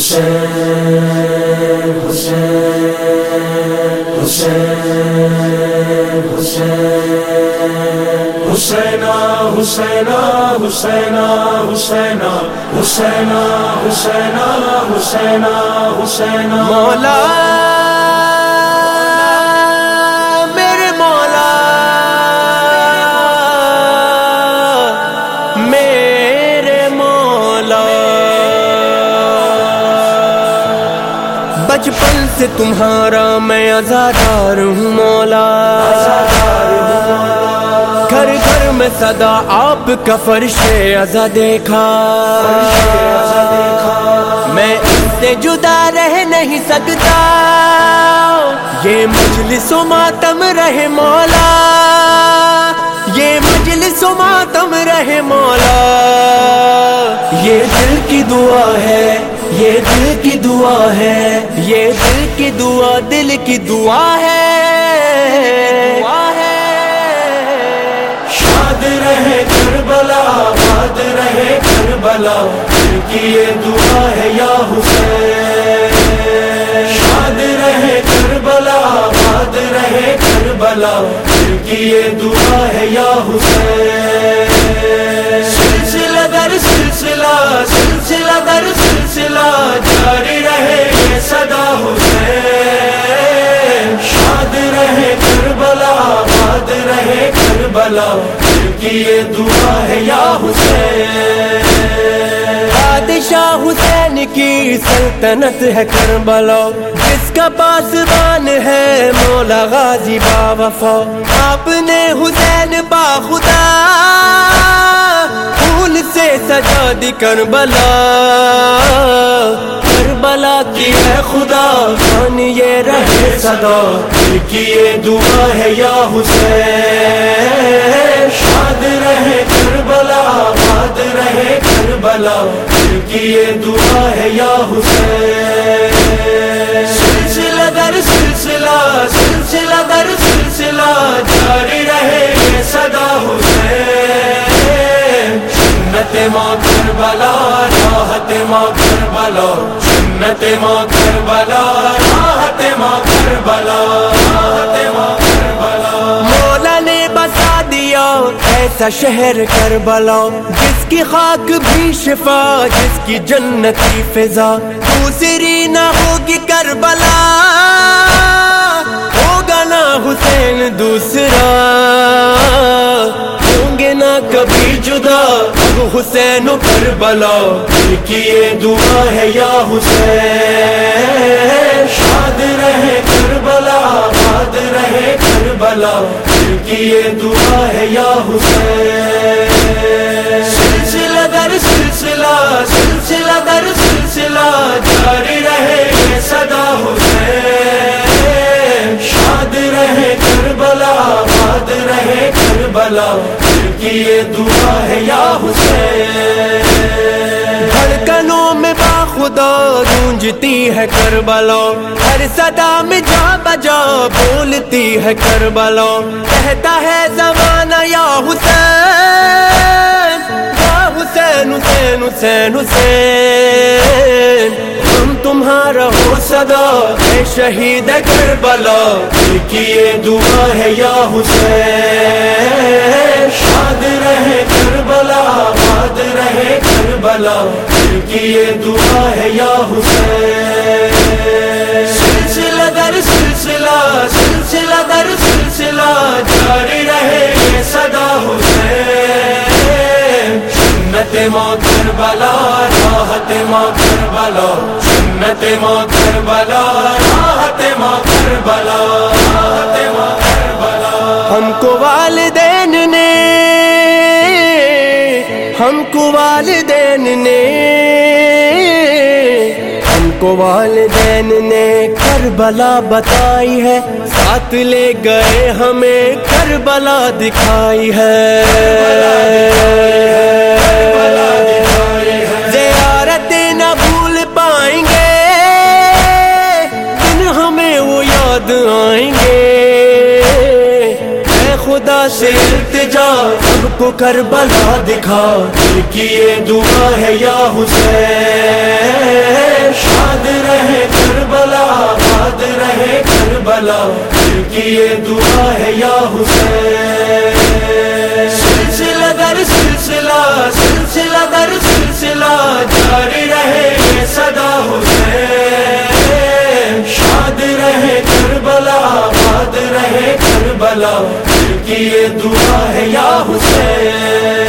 حسین حسین حسین حسین حسینا حسینا حسینا حسینا حسینا حسینا حسینا حسینا مولا بچپن سے تمہارا میں ازادار ہوں مولا۔ گھر گھر میں صدا آپ کا فرش ازا دیکھا۔ میں اس سے جدا رہ نہیں سکتا۔ یہ مجلس و ماتم رہے مولا۔ یہ مجلس و ماتم رہے مولا۔ یہ دل کی دعا ہے۔ یہ دل کی دعا ہے، یہ دل کی دعا، دل کی دعا ہے شاد رہے کربلا باد رہے کربلا، دل کی یہ دعا ہے یا حسین۔ شاد رہے کربلا باد رہے کربلا، دل کی یہ دعا ہے یا حسین۔ سلسلہ در سلسلہ جاری رہے یہ صدا حسین۔ شاد رہے کربلا باد رہے کربلا۔ دل کی یہ دعا ہے یا حسین۔ بادشاہ حسین کی سلطنت ہے کربلا۔ جس کا پاسبان ہے مولا غازی با وفا۔ آپ نے حسین با خدا۔ سے سجا دی کربلا۔ کربلا کی ہے خدا، خان یہ رہے صدا۔ دل کی یہ دعا ہے یا حسین۔ شاد رہے کربلا باد رہے کربلا۔ دل کی یہ دعا ہے یا حسین۔ سلسلہ در سلسلہ سلسلہ در سلسلہ۔ جاری رہے صدا۔ سنت ماں کربلا، راحت ماں کربلا سنت ماں کربلا، راحت ماں کربلا، راحت ماں کربلا۔ مولا نے بسا دیا ایسا شہر کربلا، جس کی خاک بھی شفا، جس کی جنتی فضا۔ دوسری نہ ہوگی کربلا، ہوگا نہ حسین دوسرا۔ کبھی جدا۔ حسین و کربلا۔ دل کی یہ دعا ہے یا حسین۔ شاد رہے کربلا، باد رہے کربلا۔ دل کی یہ دعا ہے یا حسین۔ سلسلہ در سلسلہ سلسلہ در سلسلہ۔ جاری رہے یہ صدا حسین۔ شاد رہے کربلا، باد رہے کربلا۔ دل کی یہ دعا ہے یا حسین۔ دھڑکنوں میں باخدا گونجتی ہے کربلا۔ ہر صدا میں جا بجا بولتی ہے کربلا۔ کہتا ہے زمانہ یا حسین۔ یا حسین حسین حسین حسین۔ تمہارا ہو صدا اے شہید کربلا، دل کی یہ دعا ہے یا حسین؟ شاد رہے کربلا، باد رہے کربلا، دل کی یہ دعا ہے یا حسین؟ سلسلہ در سلسلہ سلسلہ در سلسلہ، جاری رہے یہ صدا حسین؟ ماں کربلا، راحت ماں کربلا سنت ماں کربلا راحت ماں کربلا راحت ماں کربلا ہم کو والدین نے، ہم کو والدین نے، ہم کو والدین نے کربلا بتائی ہے۔ ساتھ لے گئے ہمیں کربلا دکھائی ہے۔ سے التجا، سب کو کربلا دکھا۔ دل کی یہ دعا ہے یا حسین، شاد رہے کربلا شاد رہے کربلا۔ دل کی یہ دعا ہے یا حسین۔ سلسلہ در سلسلہ سلسلہ در سلسلہ، جاری رہے یہ صدا حسین۔ شاد رہے کربلا شاد رہے کربلا۔ دعا یا حسین؟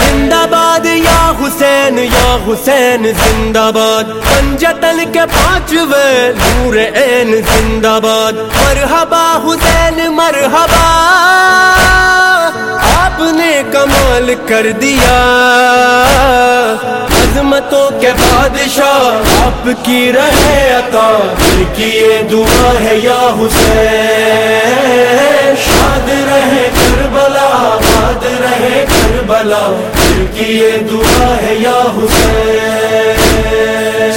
زندہ باد یا حسین یا حسین زندہ باد؟ پنجتن کے پانچویں نور عین زندہ باد؟ مرحبا حسین، مرحبا، آپ نے کمال کر دیا۔ عظمتوں کے بادشاہ آپ کی رہے عطا۔ کی یہ دعا ہے یا حسین؟ کربلا دل کی یہ دعا ہے یا حسین؟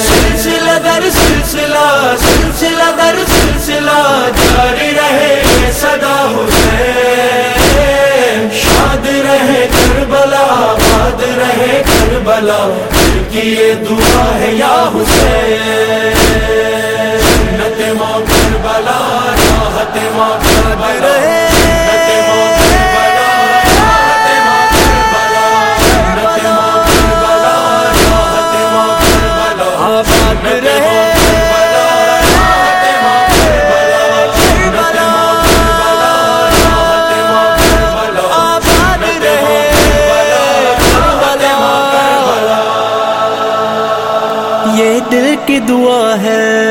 سلسلہ در سلسلہ سلسلہ در سلسلہ، جاری رہے یہ صدا حسین۔ شاد رہے کربلا، آباد رہے کربلا، دل کی یہ دعا ہے یا حسین؟ سنت ماں کربلا، راحت ماں کربلا۔ کی دعا ہے۔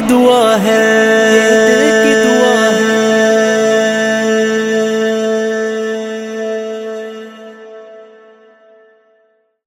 دعا ہے۔